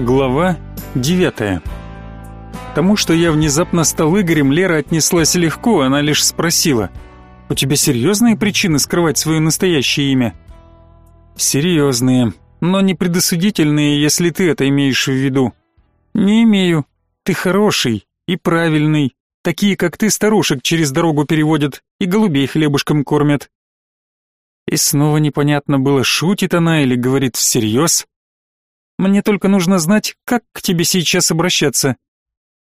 Глава 9. Тому, что я внезапно стал Игорем, Лера отнеслась легко, она лишь спросила: "У тебя серьезные причины скрывать свое настоящее имя?" "Серьезные, но не предосудительные, если ты это имеешь в виду." "Не имею. Ты хороший и правильный. Такие, как ты, старушек через дорогу переводят и голубей хлебушком кормят." И снова непонятно было, шутит она или говорит всерьез. Мне только нужно знать, как к тебе сейчас обращаться.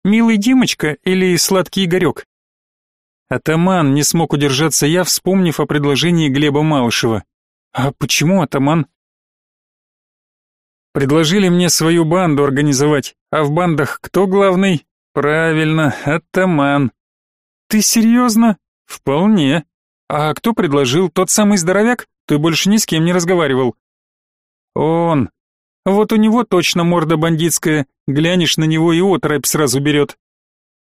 Милый Димочка или сладкий Игорек?» Атаман не смог удержаться я, вспомнив о предложении Глеба Малышева. А почему атаман? Предложили мне свою банду организовать, а в бандах кто главный? Правильно, атаман. Ты серьезно? Вполне. А кто предложил, тот самый здоровяк? Ты больше ни с кем не разговаривал. Он, вот у него точно морда бандитская, глянешь на него и отрабь сразу берет.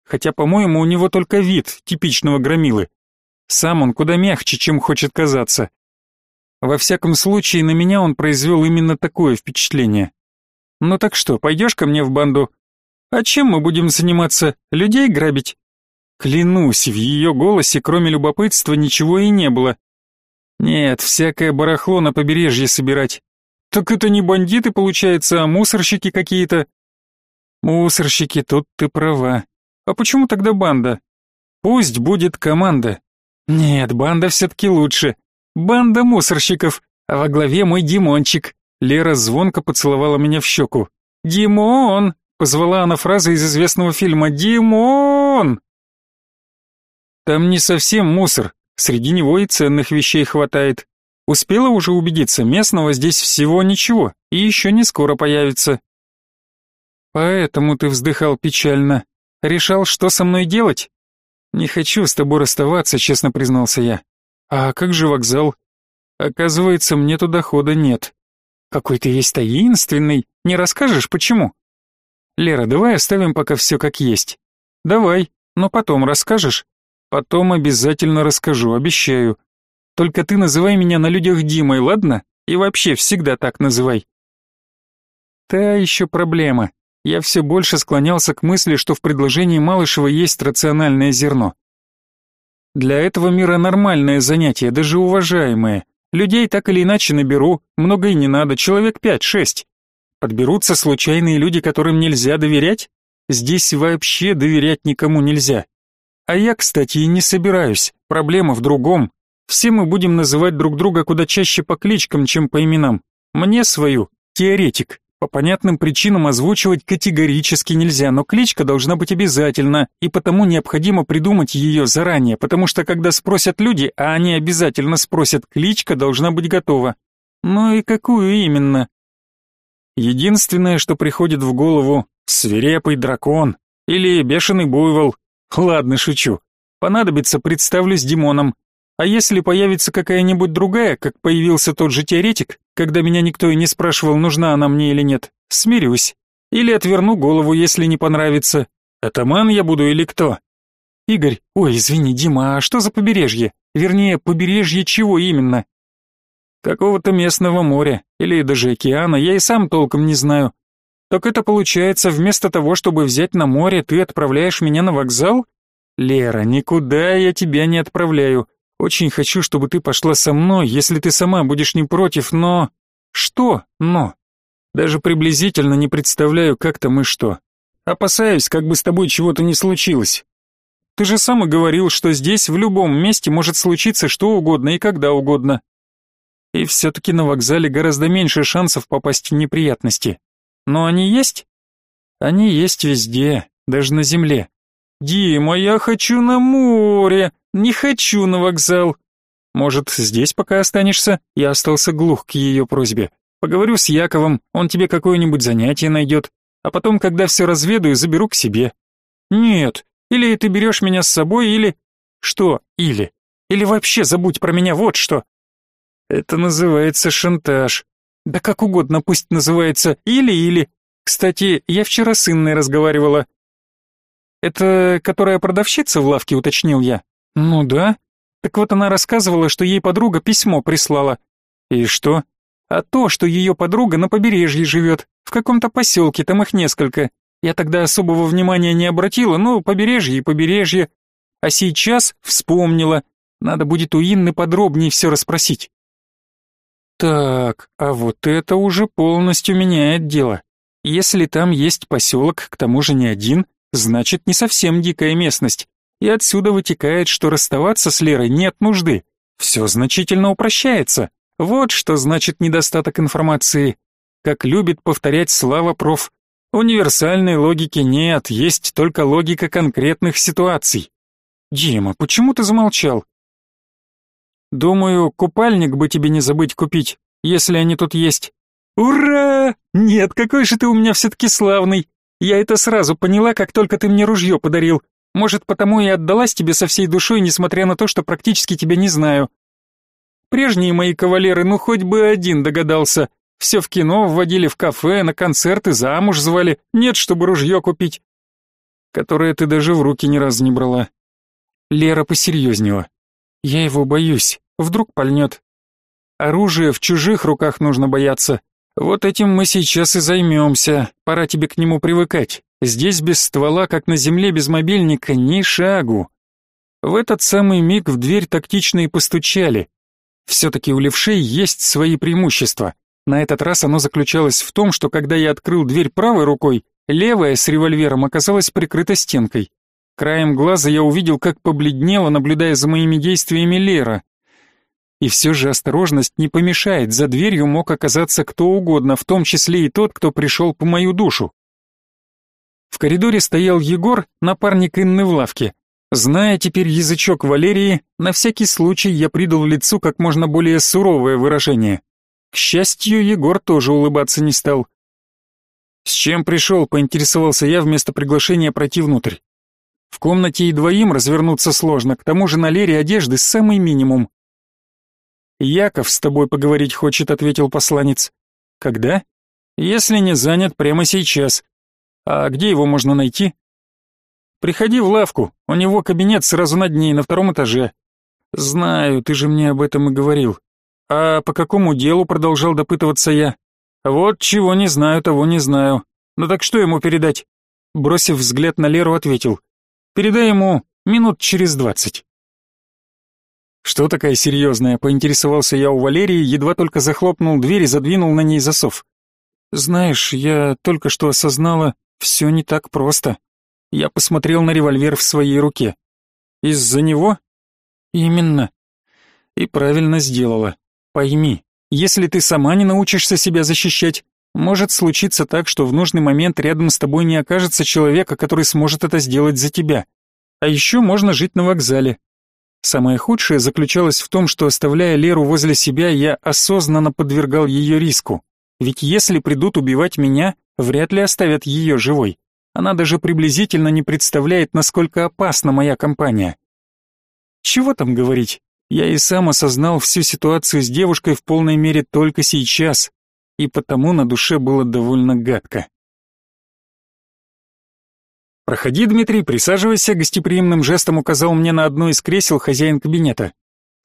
Хотя, по-моему, у него только вид типичного громилы. Сам он куда мягче, чем хочет казаться. Во всяком случае, на меня он произвел именно такое впечатление. Ну так что, пойдешь ко мне в банду? А чем мы будем заниматься? Людей грабить? Клянусь, в ее голосе, кроме любопытства, ничего и не было. Нет, всякое барахло на побережье собирать. Так это не бандиты, получается, а мусорщики какие-то. Мусорщики, тут ты права. А почему тогда банда? Пусть будет команда. Нет, банда все-таки лучше. Банда мусорщиков, а во главе мой Димончик. Лера звонко поцеловала меня в щеку. «Димон!» — позвала она фразой из известного фильма «Димон!» Там не совсем мусор, среди него и ценных вещей хватает. Успела уже убедиться, местного здесь всего ничего, и еще не скоро появится. Поэтому ты вздыхал печально. Решал, что со мной делать? Не хочу с тобой расставаться, честно признался я. А как же вокзал? Оказывается, мне туда хода нет. Какой ты есть таинственный. Не расскажешь, почему? Лера, давай оставим пока все как есть. Давай, но потом расскажешь. Потом обязательно расскажу, обещаю. Только ты называй меня на людях Димой, ладно? И вообще всегда так называй. Та еще проблема. Я все больше склонялся к мысли, что в предложении Малышева есть рациональное зерно. Для этого мира нормальное занятие, даже уважаемое. Людей так или иначе наберу, много и не надо, человек пять-шесть. Подберутся случайные люди, которым нельзя доверять? Здесь вообще доверять никому нельзя. А я, кстати, и не собираюсь. Проблема в другом. Все мы будем называть друг друга куда чаще по кличкам, чем по именам. Мне свою, теоретик, по понятным причинам озвучивать категорически нельзя, но кличка должна быть обязательно, и потому необходимо придумать ее заранее, потому что когда спросят люди, а они обязательно спросят, кличка должна быть готова. Ну и какую именно? Единственное, что приходит в голову, свирепый дракон или бешеный буйвол. Ладно, шучу. Понадобится, представлюсь Димоном, а если появится какая-нибудь другая, как появился тот же теоретик, когда меня никто и не спрашивал, нужна она мне или нет, смирюсь. Или отверну голову, если не понравится. Атаман я буду или кто? Игорь, ой, извини, Дима, а что за побережье? Вернее, побережье чего именно? Какого-то местного моря, или даже океана, я и сам толком не знаю. Так это получается, вместо того, чтобы взять на море, ты отправляешь меня на вокзал? Лера, никуда я тебя не отправляю. Очень хочу, чтобы ты пошла со мной, если ты сама будешь не против, но... Что «но»? Даже приблизительно не представляю, как там и что. Опасаюсь, как бы с тобой чего-то не случилось. Ты же сам и говорил, что здесь в любом месте может случиться что угодно и когда угодно. И все-таки на вокзале гораздо меньше шансов попасть в неприятности. Но они есть? Они есть везде, даже на земле. «Дима, я хочу на море!» «Не хочу на вокзал». «Может, здесь пока останешься?» Я остался глух к ее просьбе. «Поговорю с Яковом, он тебе какое-нибудь занятие найдет, а потом, когда все разведаю, заберу к себе». «Нет, или ты берешь меня с собой, или...» «Что «или»? Или вообще забудь про меня, вот что!» «Это называется шантаж. Да как угодно, пусть называется «или-или». Кстати, я вчера с Инной разговаривала. «Это которая продавщица в лавке?» — уточнил я. Ну да. Так вот она рассказывала, что ей подруга письмо прислала. И что? а то, что ее подруга на побережье живет, в каком-то поселке, там их несколько. Я тогда особого внимания не обратила, ну, побережье и побережье. А сейчас вспомнила. Надо будет у Инны подробнее все расспросить. Так, а вот это уже полностью меняет дело. Если там есть поселок, к тому же не один, значит не совсем дикая местность. И отсюда вытекает, что расставаться с Лерой нет нужды. Все значительно упрощается. Вот что значит недостаток информации. Как любит повторять Слава проф. Универсальной логики нет, есть только логика конкретных ситуаций. Дима, почему ты замолчал? Думаю, купальник бы тебе не забыть купить, если они тут есть. Ура! Нет, какой же ты у меня все-таки славный. Я это сразу поняла, как только ты мне ружье подарил. Может, потому и отдалась тебе со всей душой, несмотря на то, что практически тебя не знаю. Прежние мои кавалеры, ну хоть бы один догадался. Все в кино вводили, в кафе, на концерты, замуж звали. Нет, чтобы ружье купить. Которое ты даже в руки ни разу не брала. Лера посерьезнела. Я его боюсь. Вдруг пальнет. Оружие в чужих руках нужно бояться. Вот этим мы сейчас и займемся. Пора тебе к нему привыкать. Здесь без ствола, как на земле без мобильника, ни шагу. В этот самый миг в дверь тактично и постучали. Все-таки у левшей есть свои преимущества. На этот раз оно заключалось в том, что когда я открыл дверь правой рукой, левая с револьвером оказалась прикрыта стенкой. Краем глаза я увидел, как побледнела, наблюдая за моими действиями Лера. И все же осторожность не помешает, за дверью мог оказаться кто угодно, в том числе и тот, кто пришел по мою душу. В коридоре стоял Егор, напарник Инны в лавке. Зная теперь язычок Валерии, на всякий случай я придал лицу как можно более суровое выражение. К счастью, Егор тоже улыбаться не стал. «С чем пришел?» — поинтересовался я вместо приглашения пройти внутрь. В комнате и двоим развернуться сложно, к тому же на Лере одежды самый минимум. «Яков с тобой поговорить хочет», — ответил посланец. «Когда?» «Если не занят, прямо сейчас. А где его можно найти?» Приходи в лавку, у него кабинет сразу над ней, на втором этаже. Знаю, ты же мне об этом и говорил. А по какому делу, продолжал допытываться я. Вот чего не знаю, того не знаю. Ну так что ему передать? Бросив взгляд на Леру, ответил. Передай ему минут через двадцать. Что такая серьезная, поинтересовался я у Валерии, едва только захлопнул дверь и задвинул на ней засов. Знаешь, я только что осознала, все не так просто. Я посмотрел на револьвер в своей руке. Из-за него? Именно. И правильно сделала. Пойми, если ты сама не научишься себя защищать, может случиться так, что в нужный момент рядом с тобой не окажется человека, который сможет это сделать за тебя. А еще можно жить на вокзале. Самое худшее заключалось в том, что оставляя Леру возле себя, я осознанно подвергал ее риску. Ведь если придут убивать меня, вряд ли оставят ее живой. Она даже приблизительно не представляет, насколько опасна моя компания. Чего там говорить? Я и сам осознал всю ситуацию с девушкой в полной мере только сейчас, и потому на душе было довольно гадко. «Проходи, Дмитрий, присаживайся», — гостеприимным жестом указал мне на одно из кресел хозяин кабинета.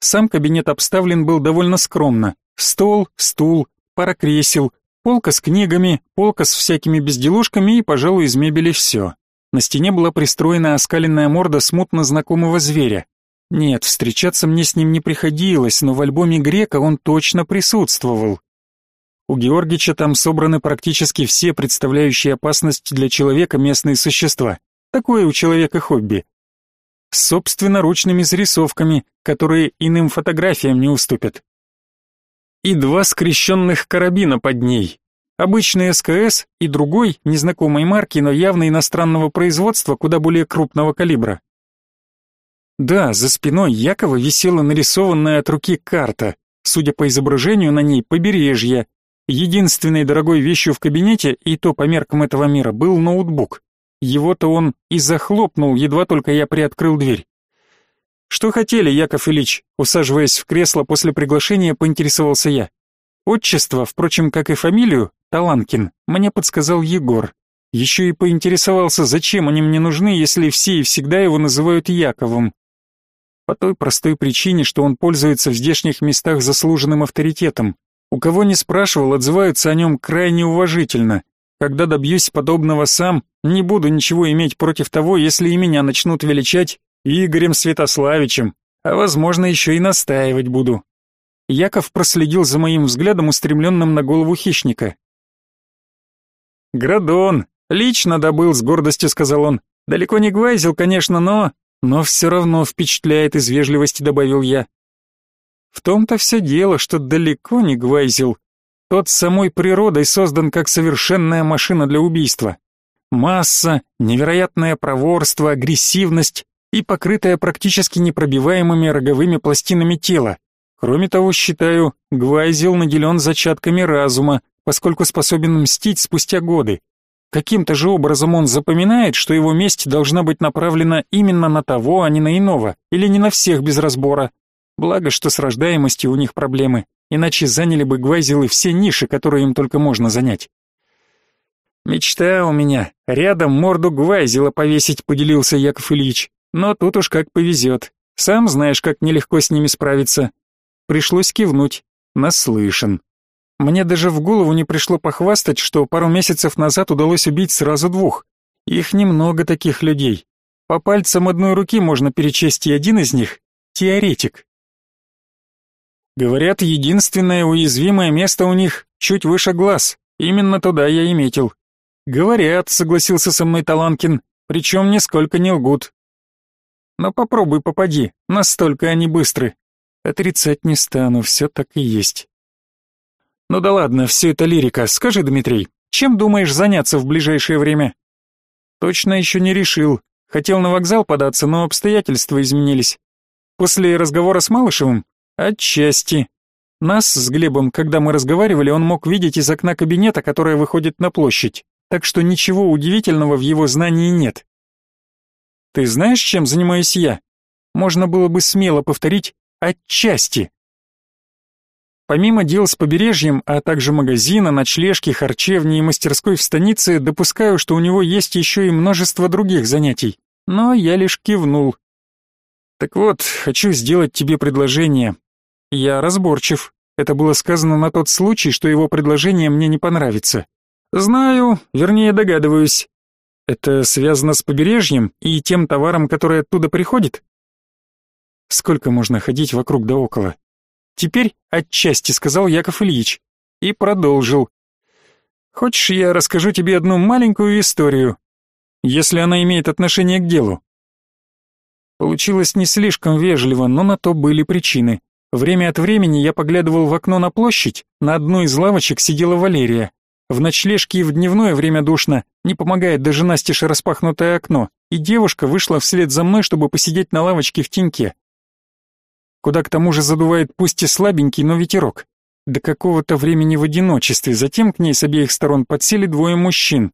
Сам кабинет обставлен был довольно скромно. Стол, стул, пара кресел, Полка с книгами, полка с всякими безделушками и, пожалуй, из мебели все. На стене была пристроена оскаленная морда смутно знакомого зверя. Нет, встречаться мне с ним не приходилось, но в альбоме Грека он точно присутствовал. У Георгича там собраны практически все представляющие опасность для человека местные существа. Такое у человека хобби. С собственноручными зарисовками, которые иным фотографиям не уступят и два скрещенных карабина под ней. Обычный СКС и другой, незнакомой марки, но явно иностранного производства, куда более крупного калибра. Да, за спиной Якова висела нарисованная от руки карта, судя по изображению на ней побережье. Единственной дорогой вещью в кабинете, и то по меркам этого мира, был ноутбук. Его-то он и захлопнул, едва только я приоткрыл дверь. «Что хотели, Яков Ильич?» Усаживаясь в кресло после приглашения, поинтересовался я. Отчество, впрочем, как и фамилию, Таланкин, мне подсказал Егор. Еще и поинтересовался, зачем они мне нужны, если все и всегда его называют Яковом. По той простой причине, что он пользуется в здешних местах заслуженным авторитетом. У кого не спрашивал, отзываются о нем крайне уважительно. Когда добьюсь подобного сам, не буду ничего иметь против того, если и меня начнут величать Игорем Святославичем, а возможно еще и настаивать буду. Яков проследил за моим взглядом, устремленным на голову хищника. «Градон! Лично добыл, с гордостью сказал он. Далеко не гвайзил, конечно, но... Но все равно впечатляет из вежливости, добавил я. В том-то все дело, что далеко не гвайзил. Тот самой природой создан как совершенная машина для убийства. Масса, невероятное проворство, агрессивность и покрытая практически непробиваемыми роговыми пластинами тело. Кроме того, считаю, Гвайзел наделен зачатками разума, поскольку способен мстить спустя годы. Каким-то же образом он запоминает, что его месть должна быть направлена именно на того, а не на иного, или не на всех без разбора. Благо, что с рождаемостью у них проблемы иначе заняли бы гвайзелы все ниши, которые им только можно занять. «Мечта у меня, рядом морду гвайзела повесить», — поделился Яков Ильич. «Но тут уж как повезет. Сам знаешь, как нелегко с ними справиться». Пришлось кивнуть. Наслышан. Мне даже в голову не пришло похвастать, что пару месяцев назад удалось убить сразу двух. Их немного таких людей. По пальцам одной руки можно перечесть и один из них — теоретик. Говорят, единственное уязвимое место у них чуть выше глаз. Именно туда я и метил. Говорят, согласился со мной Таланкин, причем нисколько не лгут. Но попробуй попади, настолько они быстры. Отрицать не стану, все так и есть. Ну да ладно, все это лирика. Скажи, Дмитрий, чем думаешь заняться в ближайшее время? Точно еще не решил. Хотел на вокзал податься, но обстоятельства изменились. После разговора с Малышевым Отчасти. Нас с Глебом, когда мы разговаривали, он мог видеть из окна кабинета, которое выходит на площадь, так что ничего удивительного в его знании нет. Ты знаешь, чем занимаюсь я? Можно было бы смело повторить «отчасти». Помимо дел с побережьем, а также магазина, ночлежки, харчевни и мастерской в станице, допускаю, что у него есть еще и множество других занятий. Но я лишь кивнул. Так вот, хочу сделать тебе предложение. Я разборчив. Это было сказано на тот случай, что его предложение мне не понравится. Знаю, вернее догадываюсь. Это связано с побережьем и тем товаром, который оттуда приходит? Сколько можно ходить вокруг да около? Теперь отчасти сказал Яков Ильич и продолжил. Хочешь, я расскажу тебе одну маленькую историю, если она имеет отношение к делу? Получилось не слишком вежливо, но на то были причины. Время от времени я поглядывал в окно на площадь, на одной из лавочек сидела Валерия. В ночлежке и в дневное время душно, не помогает даже настежь распахнутое окно, и девушка вышла вслед за мной, чтобы посидеть на лавочке в теньке. Куда к тому же задувает пусть и слабенький, но ветерок. До какого-то времени в одиночестве, затем к ней с обеих сторон подсели двое мужчин.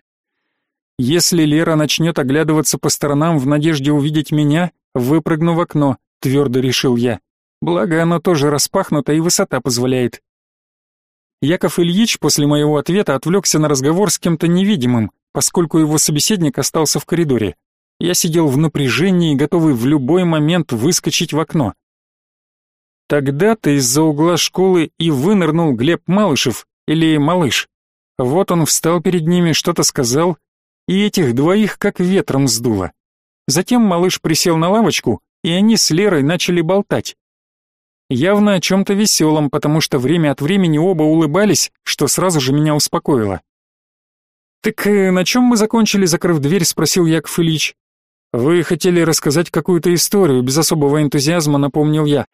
Если Лера начнет оглядываться по сторонам в надежде увидеть меня, выпрыгну в окно, твердо решил я. Благо, оно тоже распахнуто и высота позволяет. Яков Ильич после моего ответа отвлекся на разговор с кем-то невидимым, поскольку его собеседник остался в коридоре. Я сидел в напряжении, готовый в любой момент выскочить в окно. Тогда-то из-за угла школы и вынырнул Глеб Малышев, или Малыш. Вот он встал перед ними, что-то сказал, и этих двоих как ветром сдуло. Затем Малыш присел на лавочку, и они с Лерой начали болтать. Явно о чем-то веселом, потому что время от времени оба улыбались, что сразу же меня успокоило. «Так э, на чем мы закончили, закрыв дверь?» — спросил Яков Ильич. «Вы хотели рассказать какую-то историю», — без особого энтузиазма напомнил я.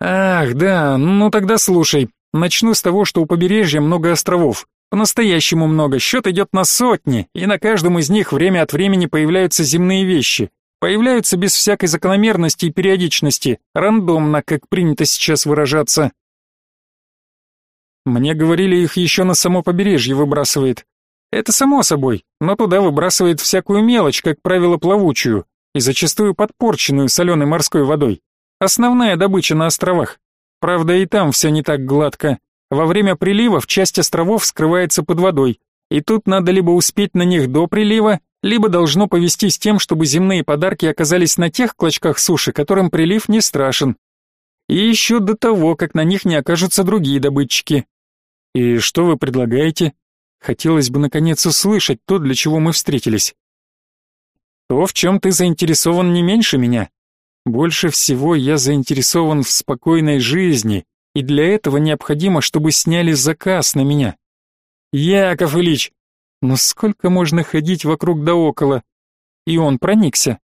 «Ах, да, ну тогда слушай. Начну с того, что у побережья много островов. По-настоящему много, счет идет на сотни, и на каждом из них время от времени появляются земные вещи появляются без всякой закономерности и периодичности, рандомно, как принято сейчас выражаться. Мне говорили, их еще на само побережье выбрасывает. Это само собой, но туда выбрасывает всякую мелочь, как правило, плавучую, и зачастую подпорченную соленой морской водой. Основная добыча на островах. Правда, и там все не так гладко. Во время приливов часть островов скрывается под водой, и тут надо либо успеть на них до прилива, либо должно повестись тем, чтобы земные подарки оказались на тех клочках суши, которым прилив не страшен. И еще до того, как на них не окажутся другие добытчики. И что вы предлагаете? Хотелось бы наконец услышать то, для чего мы встретились. То, в чем ты заинтересован не меньше меня. Больше всего я заинтересован в спокойной жизни, и для этого необходимо, чтобы сняли заказ на меня. Яков Ильич, но сколько можно ходить вокруг да около? И он проникся.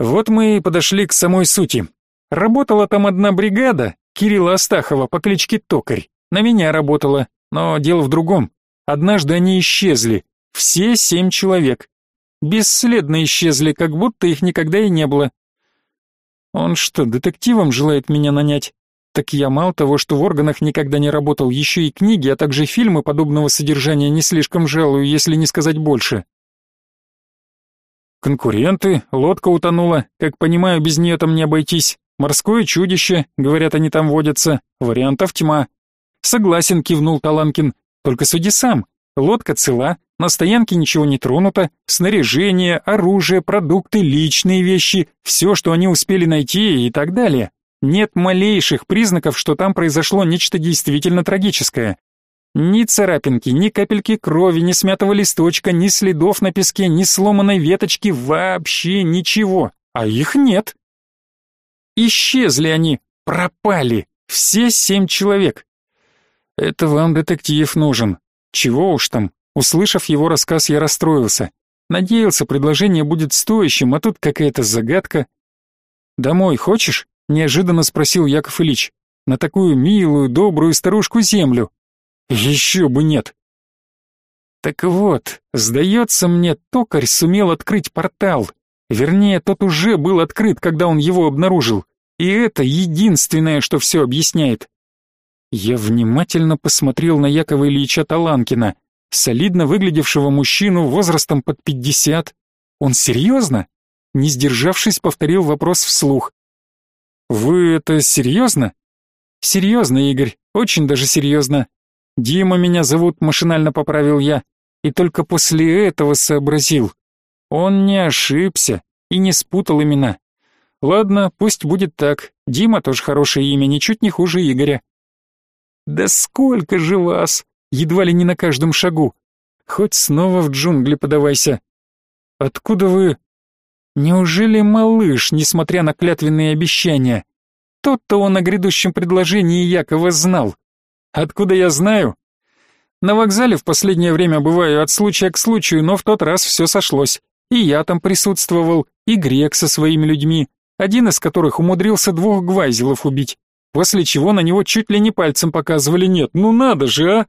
Вот мы и подошли к самой сути. Работала там одна бригада, Кирилла Астахова по кличке Токарь. На меня работала, но дело в другом. Однажды они исчезли, все семь человек. Бесследно исчезли, как будто их никогда и не было. Он что, детективом желает меня нанять? Так я мало того, что в органах никогда не работал, еще и книги, а также фильмы подобного содержания не слишком жалую, если не сказать больше. Конкуренты, лодка утонула, как понимаю, без нее там не обойтись. Морское чудище, говорят, они там водятся. Вариантов тьма. Согласен, кивнул Таланкин. Только суди сам. Лодка цела, на стоянке ничего не тронуто, снаряжение, оружие, продукты, личные вещи, все, что они успели найти и так далее. Нет малейших признаков, что там произошло нечто действительно трагическое. Ни царапинки, ни капельки крови, ни смятого листочка, ни следов на песке, ни сломанной веточки, вообще ничего. А их нет. Исчезли они, пропали, все семь человек. Это вам детектив нужен. Чего уж там. Услышав его рассказ, я расстроился. Надеялся, предложение будет стоящим, а тут какая-то загадка. «Домой хочешь?» Неожиданно спросил Яков Ильич. На такую милую, добрую старушку землю. Еще бы нет. Так вот, сдается мне, токарь сумел открыть портал. Вернее, тот уже был открыт, когда он его обнаружил. И это единственное, что все объясняет. Я внимательно посмотрел на Якова Ильича Таланкина, солидно выглядевшего мужчину возрастом под пятьдесят. Он серьезно? Не сдержавшись, повторил вопрос вслух. «Вы это серьезно?» «Серьезно, Игорь, очень даже серьезно. Дима меня зовут», — машинально поправил я, и только после этого сообразил. Он не ошибся и не спутал имена. Ладно, пусть будет так. Дима тоже хорошее имя, ничуть не хуже Игоря. Да сколько же вас? Едва ли не на каждом шагу. Хоть снова в джунгли подавайся. Откуда вы? Неужели малыш, несмотря на клятвенные обещания? Тот-то он о грядущем предложении Якова знал. Откуда я знаю? На вокзале в последнее время бываю от случая к случаю, но в тот раз все сошлось. И я там присутствовал, и грек со своими людьми, один из которых умудрился двух гвайзелов убить, после чего на него чуть ли не пальцем показывали «нет, ну надо же, а!»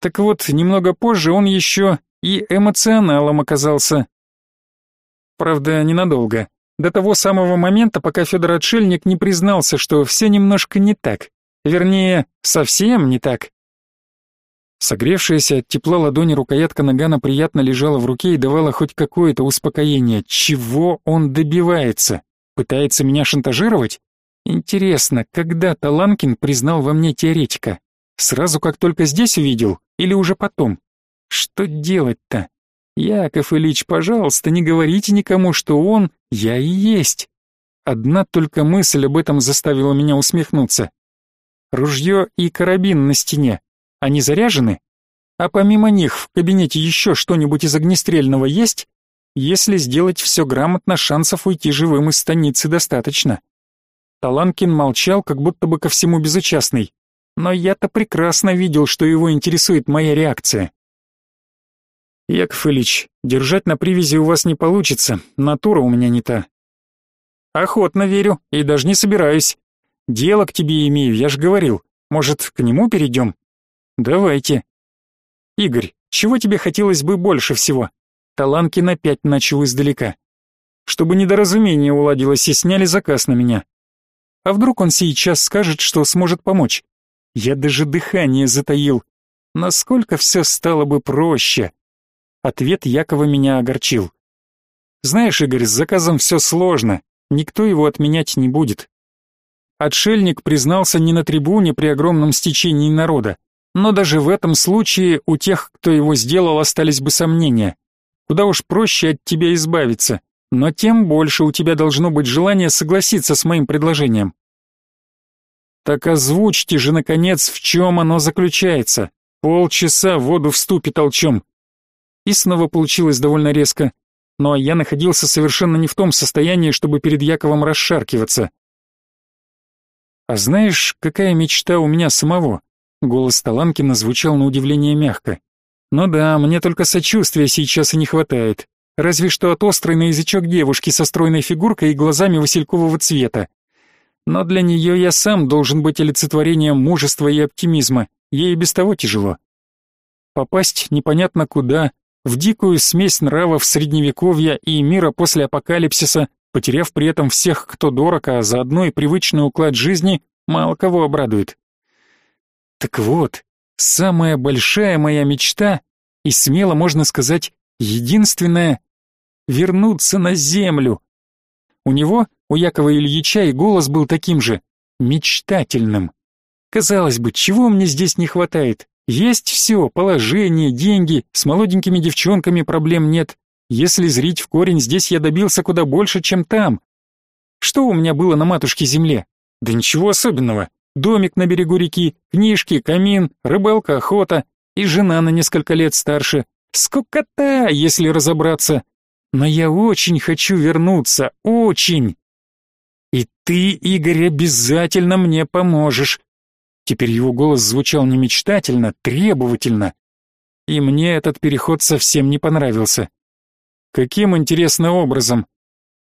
Так вот, немного позже он еще и эмоционалом оказался. Правда, ненадолго. До того самого момента, пока Федор Отшельник не признался, что все немножко не так. Вернее, совсем не так. Согревшаяся от тепла ладони рукоятка нагана приятно лежала в руке и давала хоть какое-то успокоение. Чего он добивается? Пытается меня шантажировать? Интересно, когда Таланкин признал во мне теоретика? Сразу как только здесь увидел или уже потом? Что делать-то? Яков Ильич, пожалуйста, не говорите никому, что он я и есть. Одна только мысль об этом заставила меня усмехнуться. Ружье и карабин на стене. Они заряжены? А помимо них в кабинете еще что-нибудь из огнестрельного есть? Если сделать все грамотно, шансов уйти живым из станицы достаточно. Таланкин молчал, как будто бы ко всему безучастный. Но я-то прекрасно видел, что его интересует моя реакция. Яков Ильич, держать на привязи у вас не получится, натура у меня не та. Охотно верю и даже не собираюсь. Дело к тебе имею, я же говорил. Может, к нему перейдем? Давайте. Игорь, чего тебе хотелось бы больше всего? Таланкин опять начал издалека. Чтобы недоразумение уладилось и сняли заказ на меня. А вдруг он сейчас скажет, что сможет помочь? Я даже дыхание затаил. Насколько все стало бы проще. Ответ Якова меня огорчил. Знаешь, Игорь, с заказом все сложно, никто его отменять не будет. Отшельник признался не на трибуне при огромном стечении народа, но даже в этом случае у тех, кто его сделал, остались бы сомнения. Куда уж проще от тебя избавиться, но тем больше у тебя должно быть желание согласиться с моим предложением. Так озвучьте же, наконец, в чем оно заключается, Полчаса воду в ступе толчем. И снова получилось довольно резко. Но я находился совершенно не в том состоянии, чтобы перед Яковом расшаркиваться. «А знаешь, какая мечта у меня самого?» Голос Таланкина звучал на удивление мягко. «Ну да, мне только сочувствия сейчас и не хватает. Разве что от острой на язычок девушки со стройной фигуркой и глазами василькового цвета. Но для нее я сам должен быть олицетворением мужества и оптимизма, ей и без того тяжело. Попасть непонятно куда, в дикую смесь нравов средневековья и мира после апокалипсиса, потеряв при этом всех, кто дорог, а заодно и привычный уклад жизни, мало кого обрадует. Так вот, самая большая моя мечта, и смело можно сказать, единственная — вернуться на землю. У него, у Якова Ильича, и голос был таким же, мечтательным. Казалось бы, чего мне здесь не хватает? Есть все, положение, деньги, с молоденькими девчонками проблем нет. Если зрить в корень, здесь я добился куда больше, чем там. Что у меня было на матушке земле? Да ничего особенного. Домик на берегу реки, книжки, камин, рыбалка, охота и жена на несколько лет старше. Скукота, если разобраться. Но я очень хочу вернуться, очень. И ты, Игорь, обязательно мне поможешь. Теперь его голос звучал не мечтательно, требовательно. И мне этот переход совсем не понравился. Каким интересным образом?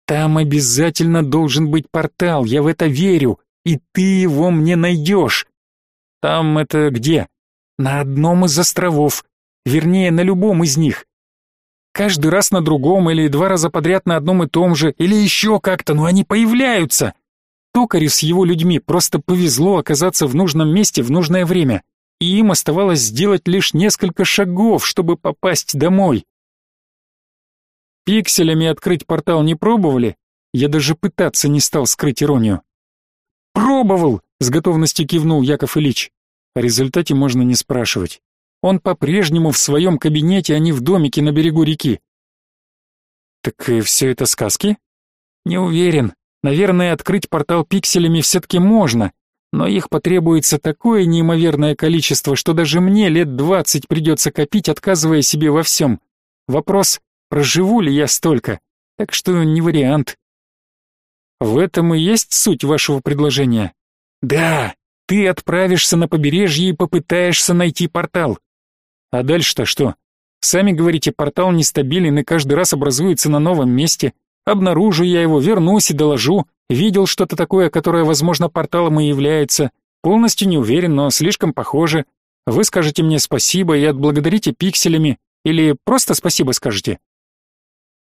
Там обязательно должен быть портал, я в это верю, и ты его мне найдешь. Там это где? На одном из островов, вернее, на любом из них. Каждый раз на другом или два раза подряд на одном и том же, или еще как-то, но они появляются. Токарю с его людьми просто повезло оказаться в нужном месте в нужное время, и им оставалось сделать лишь несколько шагов, чтобы попасть домой. Пикселями открыть портал не пробовали? Я даже пытаться не стал скрыть иронию. «Пробовал!» — с готовностью кивнул Яков Ильич. О результате можно не спрашивать. Он по-прежнему в своем кабинете, а не в домике на берегу реки. «Так и все это сказки?» «Не уверен. Наверное, открыть портал пикселями все-таки можно, но их потребуется такое неимоверное количество, что даже мне лет двадцать придется копить, отказывая себе во всем. Вопрос, проживу ли я столько, так что не вариант. В этом и есть суть вашего предложения? Да, ты отправишься на побережье и попытаешься найти портал. А дальше-то что? Сами говорите, портал нестабилен и каждый раз образуется на новом месте. Обнаружу я его, вернусь и доложу. Видел что-то такое, которое, возможно, порталом и является. Полностью не уверен, но слишком похоже. Вы скажете мне спасибо и отблагодарите пикселями. Или просто спасибо скажете.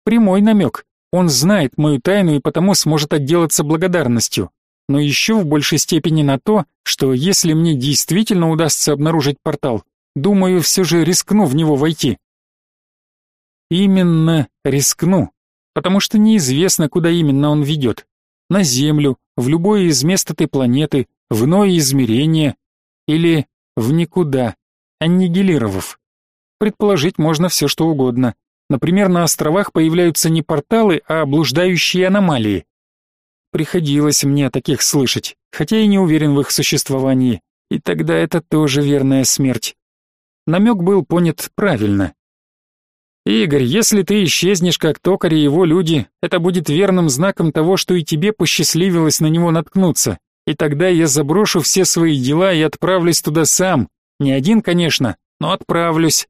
Прямой намек. Он знает мою тайну и потому сможет отделаться благодарностью. Но еще в большей степени на то, что если мне действительно удастся обнаружить портал, думаю, все же рискну в него войти. Именно рискну потому что неизвестно, куда именно он ведет. На Землю, в любое из мест этой планеты, в иное измерение или в никуда, аннигилировав. Предположить можно все, что угодно. Например, на островах появляются не порталы, а блуждающие аномалии. Приходилось мне таких слышать, хотя и не уверен в их существовании, и тогда это тоже верная смерть. Намек был понят правильно. Игорь, если ты исчезнешь как токарь и его люди, это будет верным знаком того, что и тебе посчастливилось на него наткнуться. И тогда я заброшу все свои дела и отправлюсь туда сам. Не один, конечно, но отправлюсь.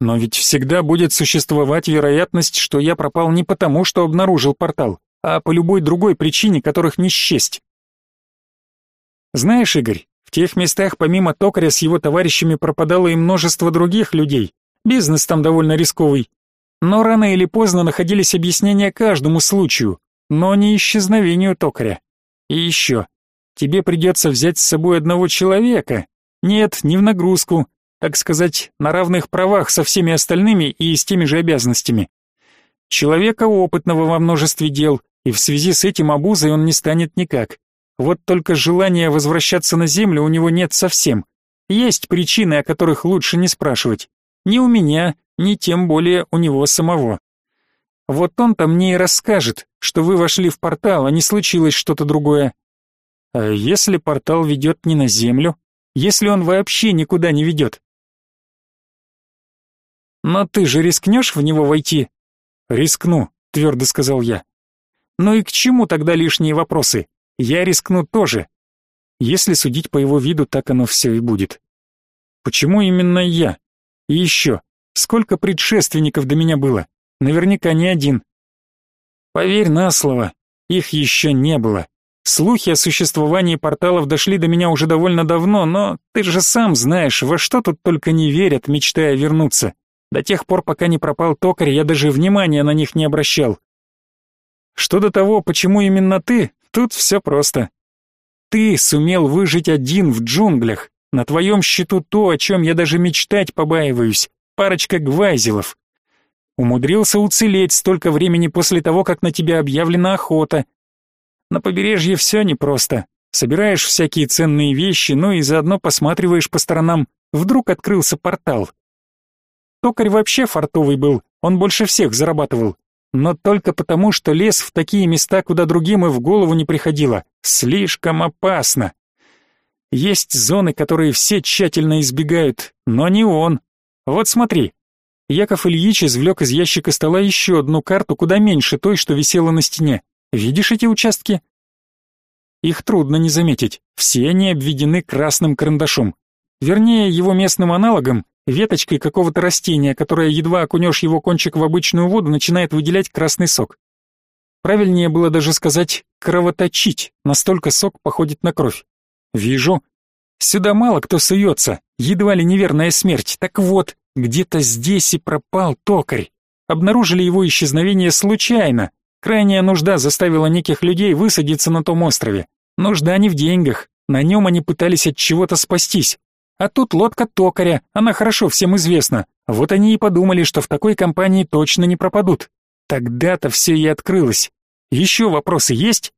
Но ведь всегда будет существовать вероятность, что я пропал не потому, что обнаружил портал, а по любой другой причине, которых не счесть. Знаешь, Игорь, в тех местах помимо токаря с его товарищами пропадало и множество других людей, Бизнес там довольно рисковый. Но рано или поздно находились объяснения каждому случаю, но не исчезновению токаря. И еще, тебе придется взять с собой одного человека. Нет, не в нагрузку, так сказать, на равных правах со всеми остальными и с теми же обязанностями. Человека опытного во множестве дел, и в связи с этим обузой он не станет никак. Вот только желания возвращаться на землю у него нет совсем. Есть причины, о которых лучше не спрашивать. Ни у меня, ни тем более у него самого. Вот он-то мне и расскажет, что вы вошли в портал, а не случилось что-то другое. А если портал ведет не на Землю? если он вообще никуда не ведет. Но ты же рискнешь в него войти? Рискну, твердо сказал я. Ну и к чему тогда лишние вопросы? Я рискну тоже. Если судить по его виду, так оно все и будет. Почему именно я? И еще, сколько предшественников до меня было? Наверняка не один. Поверь на слово, их еще не было. Слухи о существовании порталов дошли до меня уже довольно давно, но ты же сам знаешь, во что тут только не верят, мечтая вернуться. До тех пор, пока не пропал токарь, я даже внимания на них не обращал. Что до того, почему именно ты, тут все просто. Ты сумел выжить один в джунглях. На твоем счету то, о чем я даже мечтать побаиваюсь. Парочка гвайзелов. Умудрился уцелеть столько времени после того, как на тебя объявлена охота. На побережье все непросто. Собираешь всякие ценные вещи, ну и заодно посматриваешь по сторонам. Вдруг открылся портал. Токарь вообще фартовый был, он больше всех зарабатывал. Но только потому, что лез в такие места, куда другим и в голову не приходило. Слишком опасно. Есть зоны, которые все тщательно избегают, но не он. Вот смотри. Яков Ильич извлек из ящика стола еще одну карту, куда меньше той, что висела на стене. Видишь эти участки? Их трудно не заметить. Все они обведены красным карандашом. Вернее, его местным аналогом, веточкой какого-то растения, которое едва окунешь его кончик в обычную воду, начинает выделять красный сок. Правильнее было даже сказать «кровоточить», настолько сок походит на кровь. Вижу. Сюда мало кто суется, едва ли неверная смерть. Так вот, где-то здесь и пропал токарь. Обнаружили его исчезновение случайно. Крайняя нужда заставила неких людей высадиться на том острове. Нужда не в деньгах, на нем они пытались от чего-то спастись. А тут лодка токаря, она хорошо всем известна. Вот они и подумали, что в такой компании точно не пропадут. Тогда-то все и открылось. Еще вопросы есть?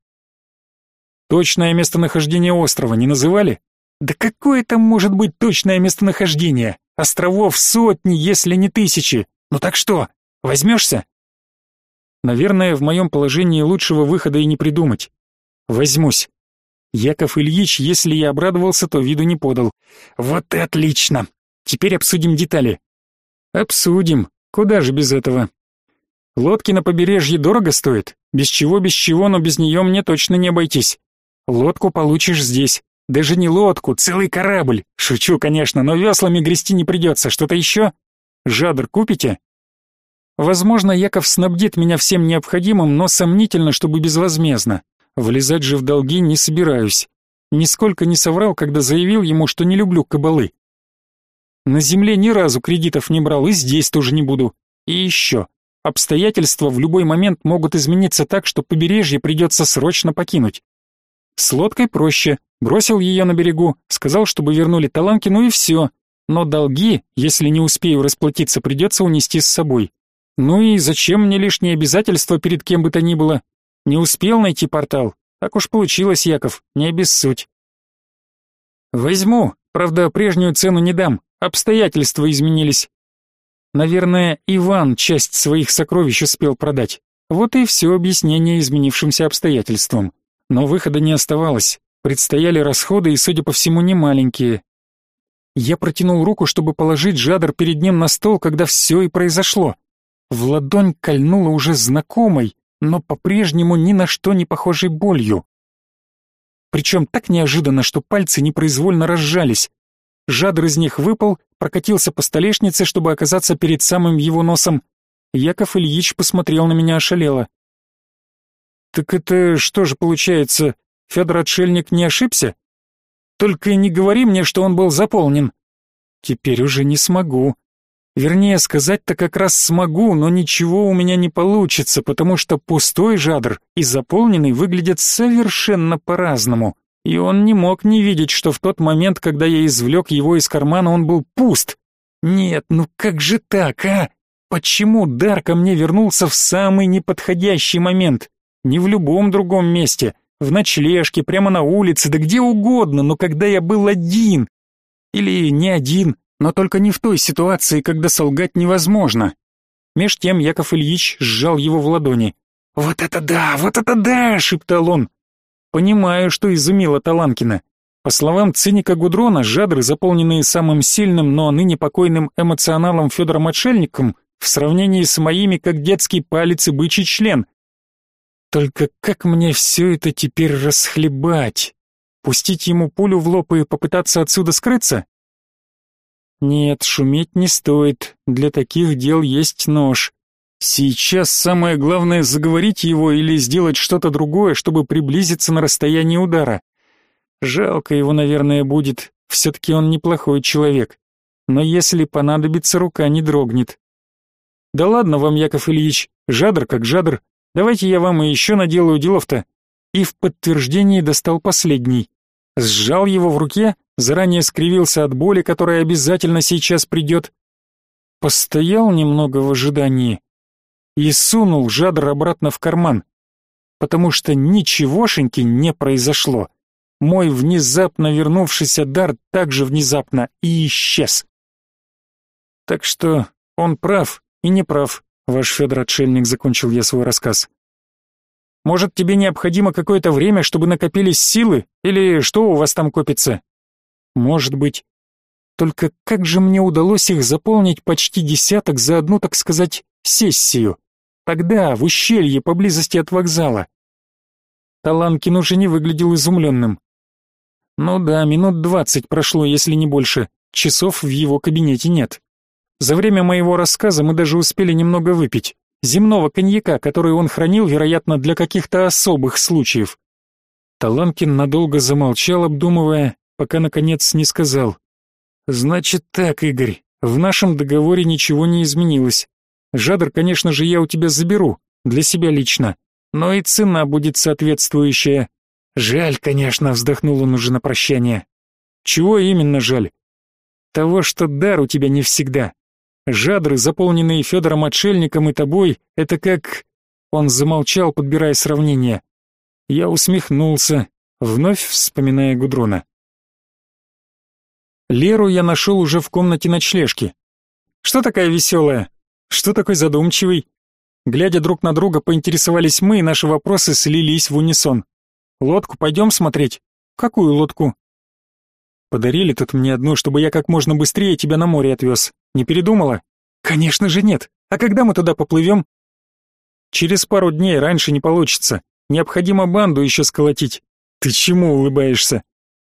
Точное местонахождение острова не называли? Да какое там может быть точное местонахождение? Островов сотни, если не тысячи. Ну так что, возьмешься? Наверное, в моем положении лучшего выхода и не придумать. Возьмусь. Яков Ильич, если я обрадовался, то виду не подал. Вот и отлично. Теперь обсудим детали. Обсудим. Куда же без этого? Лодки на побережье дорого стоят. Без чего, без чего, но без нее мне точно не обойтись. Лодку получишь здесь. Даже не лодку, целый корабль. Шучу, конечно, но веслами грести не придется. Что-то еще? Жадр купите? Возможно, Яков снабдит меня всем необходимым, но сомнительно, чтобы безвозмездно. Влезать же в долги не собираюсь. Нисколько не соврал, когда заявил ему, что не люблю кабалы. На земле ни разу кредитов не брал и здесь тоже не буду. И еще. Обстоятельства в любой момент могут измениться так, что побережье придется срочно покинуть. С лодкой проще. Бросил ее на берегу, сказал, чтобы вернули таланки, ну и все. Но долги, если не успею расплатиться, придется унести с собой. Ну и зачем мне лишние обязательства перед кем бы то ни было? Не успел найти портал. Так уж получилось, Яков, не обессудь. Возьму, правда, прежнюю цену не дам, обстоятельства изменились. Наверное, Иван часть своих сокровищ успел продать. Вот и все объяснение изменившимся обстоятельствам. Но выхода не оставалось. Предстояли расходы и, судя по всему, не маленькие. Я протянул руку, чтобы положить жадр перед ним на стол, когда все и произошло. В ладонь кольнуло уже знакомой, но по-прежнему ни на что не похожей болью. Причем так неожиданно, что пальцы непроизвольно разжались. Жадр из них выпал, прокатился по столешнице, чтобы оказаться перед самым его носом. Яков Ильич посмотрел на меня ошалело. Так это что же получается, Федор Отшельник не ошибся? Только не говори мне, что он был заполнен. Теперь уже не смогу. Вернее, сказать-то как раз смогу, но ничего у меня не получится, потому что пустой жадр и заполненный выглядят совершенно по-разному. И он не мог не видеть, что в тот момент, когда я извлек его из кармана, он был пуст. Нет, ну как же так, а? Почему дар ко мне вернулся в самый неподходящий момент? Не в любом другом месте, в ночлежке, прямо на улице, да где угодно, но когда я был один. Или не один, но только не в той ситуации, когда солгать невозможно. Меж тем Яков Ильич сжал его в ладони. «Вот это да, вот это да!» — шептал он. «Понимаю, что изумило Таланкина. По словам циника Гудрона, жадры, заполненные самым сильным, но ныне покойным эмоционалом Федором Отшельником, в сравнении с моими, как детский палец и бычий член. Только как мне все это теперь расхлебать? Пустить ему пулю в лоб и попытаться отсюда скрыться? Нет, шуметь не стоит, для таких дел есть нож. Сейчас самое главное заговорить его или сделать что-то другое, чтобы приблизиться на расстояние удара. Жалко его, наверное, будет, все-таки он неплохой человек. Но если понадобится, рука не дрогнет. Да ладно вам, Яков Ильич, жадр как жадр, давайте я вам и еще наделаю делов-то. И в подтверждении достал последний. Сжал его в руке, заранее скривился от боли, которая обязательно сейчас придет. Постоял немного в ожидании и сунул жадр обратно в карман, потому что ничегошеньки не произошло. Мой внезапно вернувшийся дар также внезапно и исчез. Так что он прав и не прав, ваш Федор Отшельник, закончил я свой рассказ. Может, тебе необходимо какое-то время, чтобы накопились силы, или что у вас там копится? Может быть. Только как же мне удалось их заполнить почти десяток за одну, так сказать, сессию? Тогда, в ущелье, поблизости от вокзала. Таланкин уже не выглядел изумленным. Ну да, минут двадцать прошло, если не больше. Часов в его кабинете нет. За время моего рассказа мы даже успели немного выпить. Земного коньяка, который он хранил, вероятно, для каких-то особых случаев. Таланкин надолго замолчал, обдумывая, пока наконец не сказал. «Значит так, Игорь, в нашем договоре ничего не изменилось. Жадр, конечно же, я у тебя заберу, для себя лично, но и цена будет соответствующая. Жаль, конечно, вздохнул он уже на прощание. Чего именно жаль? Того, что дар у тебя не всегда. Жадры, заполненные Федором Отшельником и тобой, это как... Он замолчал, подбирая сравнение. Я усмехнулся, вновь вспоминая Гудрона. Леру я нашел уже в комнате ночлежки. Что такая веселая? Что такой задумчивый? Глядя друг на друга, поинтересовались мы, и наши вопросы слились в унисон. Лодку пойдем смотреть? Какую лодку? Подарили тут мне одну, чтобы я как можно быстрее тебя на море отвез. Не передумала? Конечно же нет. А когда мы туда поплывем? Через пару дней, раньше не получится. Необходимо банду еще сколотить. Ты чему улыбаешься?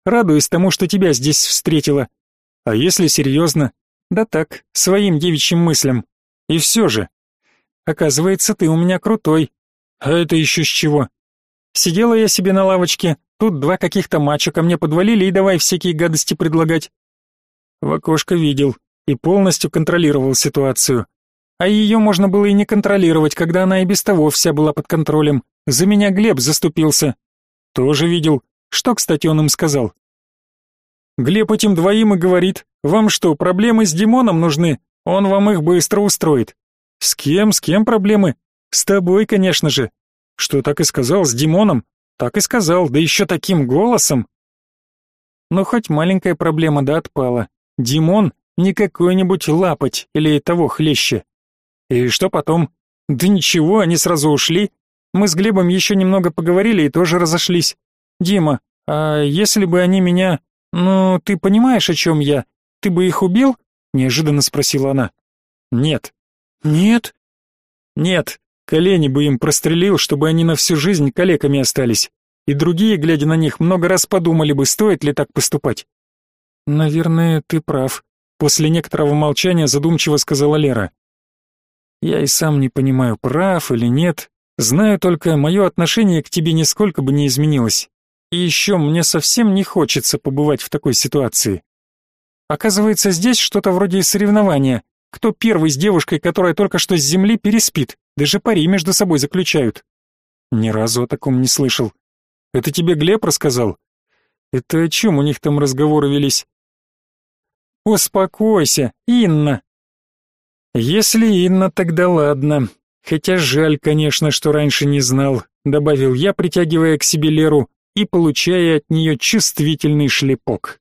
Радуюсь тому, что тебя здесь встретила. А если серьезно? Да так, своим девичьим мыслям. И все же. Оказывается, ты у меня крутой. А это еще с чего? Сидела я себе на лавочке, тут два каких-то мачо ко мне подвалили и давай всякие гадости предлагать. В окошко видел и полностью контролировал ситуацию. А ее можно было и не контролировать, когда она и без того вся была под контролем. За меня Глеб заступился. Тоже видел. Что, кстати, он им сказал? Глеб этим двоим и говорит, вам что, проблемы с Димоном нужны? Он вам их быстро устроит. С кем, с кем проблемы? С тобой, конечно же. Что так и сказал с Димоном? Так и сказал, да еще таким голосом. Но хоть маленькая проблема да отпала. Димон не какой-нибудь лапоть или того хлеще. И что потом? Да ничего, они сразу ушли. Мы с Глебом еще немного поговорили и тоже разошлись. Дима, а если бы они меня... Ну, ты понимаешь, о чем я? Ты бы их убил? Неожиданно спросила она. Нет. Нет? Нет, Колени бы им прострелил, чтобы они на всю жизнь калеками остались. И другие, глядя на них, много раз подумали бы, стоит ли так поступать. Наверное, ты прав, после некоторого молчания задумчиво сказала Лера. Я и сам не понимаю, прав или нет. Знаю только, мое отношение к тебе нисколько бы не изменилось. И еще мне совсем не хочется побывать в такой ситуации. Оказывается, здесь что-то вроде соревнования. Кто первый с девушкой, которая только что с земли переспит? Даже пари между собой заключают. Ни разу о таком не слышал. Это тебе Глеб рассказал? Это о чем у них там разговоры велись? Успокойся, Инна. Если Инна, тогда ладно. Хотя жаль, конечно, что раньше не знал, добавил я, притягивая к себе Леру и получая от нее чувствительный шлепок.